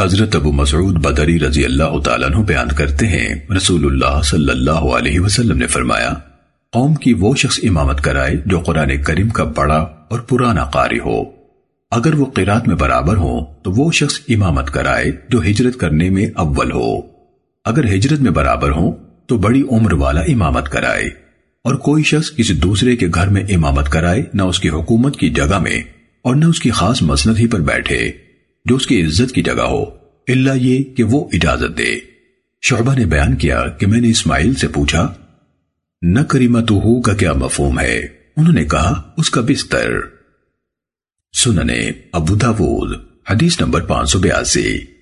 حضرت ابو مسعود بدری رضی اللہ تعالیٰ عنہ بیان کرتے ہیں، رسول اللہ صلی اللہ علیہ وسلم نے فرمایا، قوم کی وہ شخص امامت کرائے جو قرآن کریم کا بڑا اور پرانا قاری ہو۔ اگر وہ قرات میں برابر ہو تو وہ شخص امامت کرائے جو ہجرت کرنے میں اول ہو۔ اگر ہجرت میں برابر ہو تو بڑی عمر والا امامت کرائے۔ اور کوئی شخص کسی دوسرے کے گھر میں امامت کرائے، نہ اس کی حکومت کی جگہ میں اور نہ اس کی خاص مسند ہی پر بیٹھے۔ جو اس کی عزت کی جگہ ہو اللہ یہ کہ وہ اجازت دے۔ شعبہ نے بیان کیا کہ میں نے اسماعیل سے پوچھا، نہ کریمتو کا کیا مفہوم ہے؟ انہوں نے کہا، اس کا بستر۔ سننے ابو داود، حدیث نمبر پانچ سو بیاسی۔